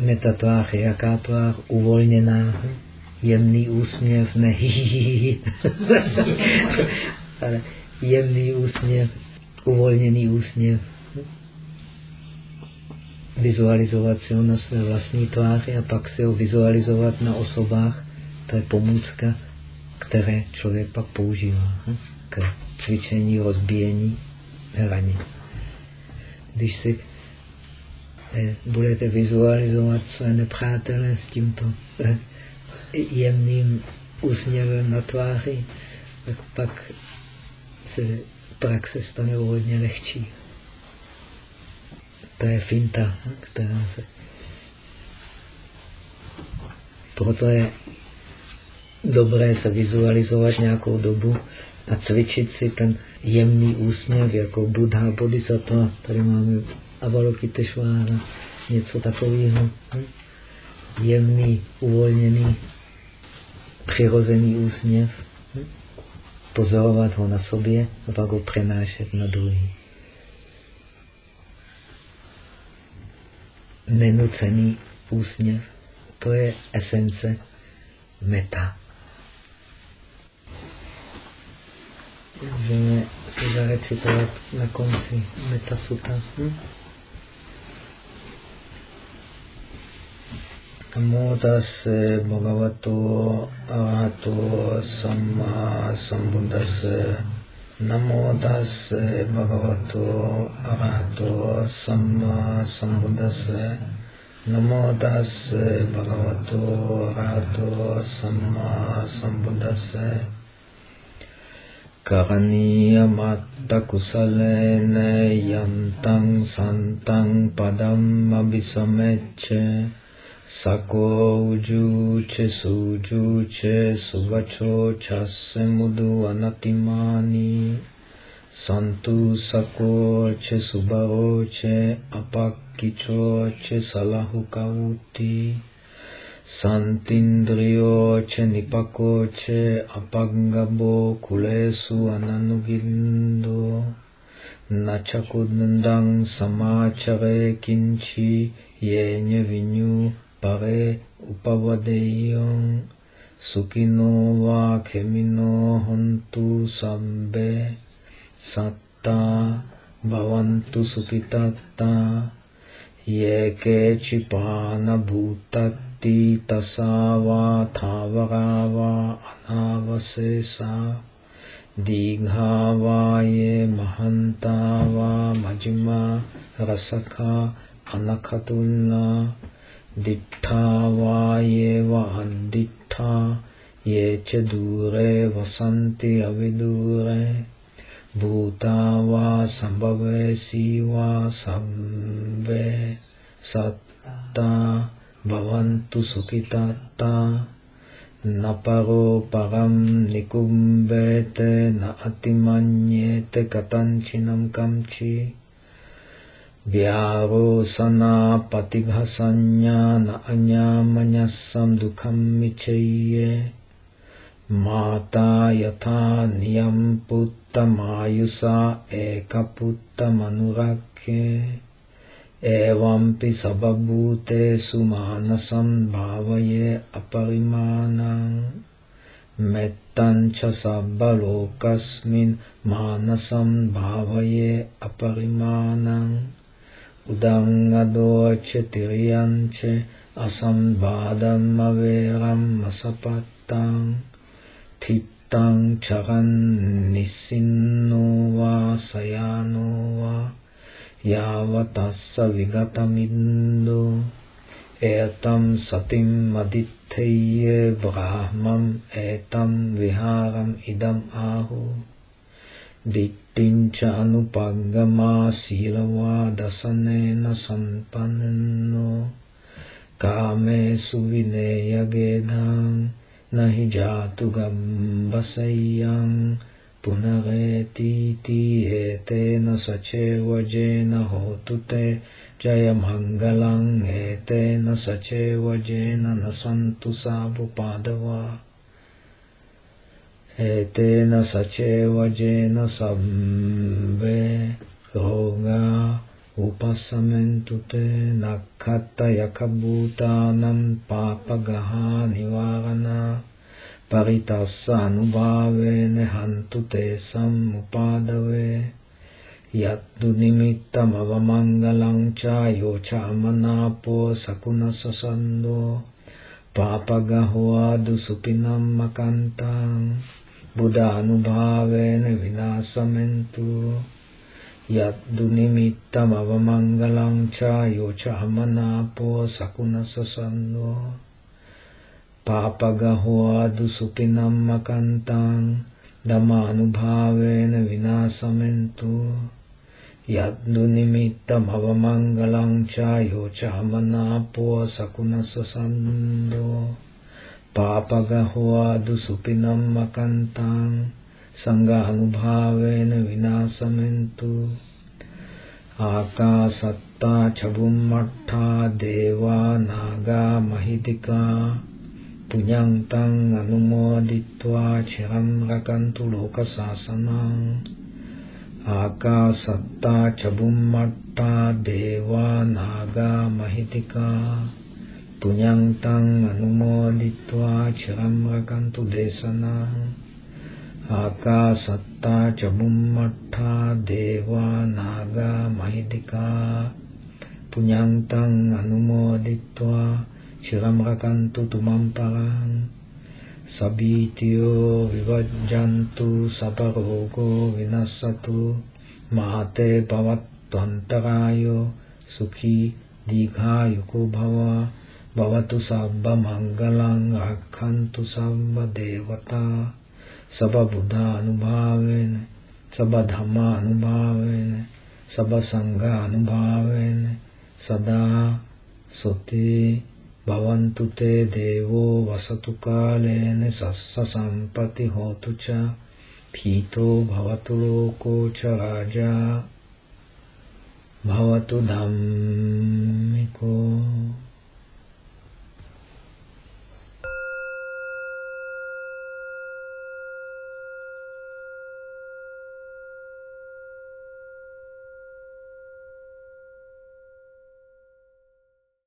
Speaker 1: Meta tvář je jaká tvář? Uvolněná, jemný úsměv, ne ale jemný úsměv, uvolněný úsměv. Vizualizovat si ho na své vlastní tváři a pak si ho vizualizovat na osobách. To je pomůcka, které člověk pak používá k cvičení rozbíjení hranic. Když si budete vizualizovat své nepřátele s tímto eh, jemným úsměvem na tváři, tak pak se praxe stane hodně lehčí. To je finta, která se... Proto je dobré se vizualizovat nějakou dobu a cvičit si ten jemný úsměv jako Buddha Bodhisattva. Tady máme Avalokiteshvára, něco takového. Hm? Jemný, uvolněný přirozený úsměv, hm? pozorovat ho na sobě a pak ho přenášet na druhý. Nenucený úsměv, to je esence meta. Můžeme si zarecitovat na konci meta sutta. Hm? Namo tassa bhagavato arahato samma sambuddhassa Namo tassa bhagavato arahato samma sambuddhassa Namo tassa bhagavato arahato samma sambuddhassa Karaniya kusalena yantang santang padam abhisamecce Sako ujuche sujuche suvacho chase mudu anatimani. Santu sako che subao che apakicho che salahu kauti. Santindriyo che nipako che apagabo kulesu ananugindo Nachakudandang samachare kinchi yenye vinyu pare upavadeyong sukino va khemino hontu sambe satta bhavantu sukitatta ye ke chipana bhutatti tasava thavarava anavasesa dīghāvā ye mahantāvā majima rasakha anakhatunna diṭṭhā yeva addiṭṭhā ye ca dure vasanti avidure bhūtā vā sambhave sīvā sambhe sattā bhavantu sukitattā naparo param nikumbete na atimanyete katanchinam kamchi Vyarosana patighasanya na anyamanyasam dukham michaye Mata yatha niyam mayusa ekaputta manurakhe Evampi sababhutesu manasam bhavaye aparimanam Mettancha sabbalokasmin manasam bhavaye aparimanam udang adoce tiriance asambadam averam masapatang tittang charan nisinno va sayano va yavatassa vigatamindo etam satim aditheye brahmam etam viharam idam ahu dittincha anupagama silava dasanena sampanno kame suvineya gedang nahi jatu gambasayang punareti ti etena saceva jena hotu te jaya mangalang etena saceva jena etena saceva jena sabbe roga upasamentu te nakhatta yakabhutanam papagaha nivarana paritassa anubhavene hantu te sammupadave yattu nimittam avamangalang cha yocha amanapo sakuna sasando papagahoadu supinam makantang Buddha anubhavene vinasamentu yaddu nimittam avamangalang cha yocha amanapo sakuna sasando papagahoadu පාපගහවාදු සුපිනම් මකන්තං සංඝානුභාවේන විනාසමෙන්තු ආකාසත්තා චබුම්මට්ඨා දේවා නාගා මහිතිකා punyantang anumoditva chiram rakantu lokasasanang akasatta cabummatta deva naga mahitika punyantang anumoditva chiram rakantu desanang akasatta cabummatta deva naga mahidika punyantang anumoditva chiram rakantu tumam parang sabityo vivajjantu saparogo vinasatu mate bhavatvantarayo sukhi dikhayuko bhava bhavatu sabba mangalang rakhantu sabba devata sabba buddha anubhaven sabba dhamma anubhaven sabba sangha anubhaven sada soti bhavantu te devo vasatu kalene sassa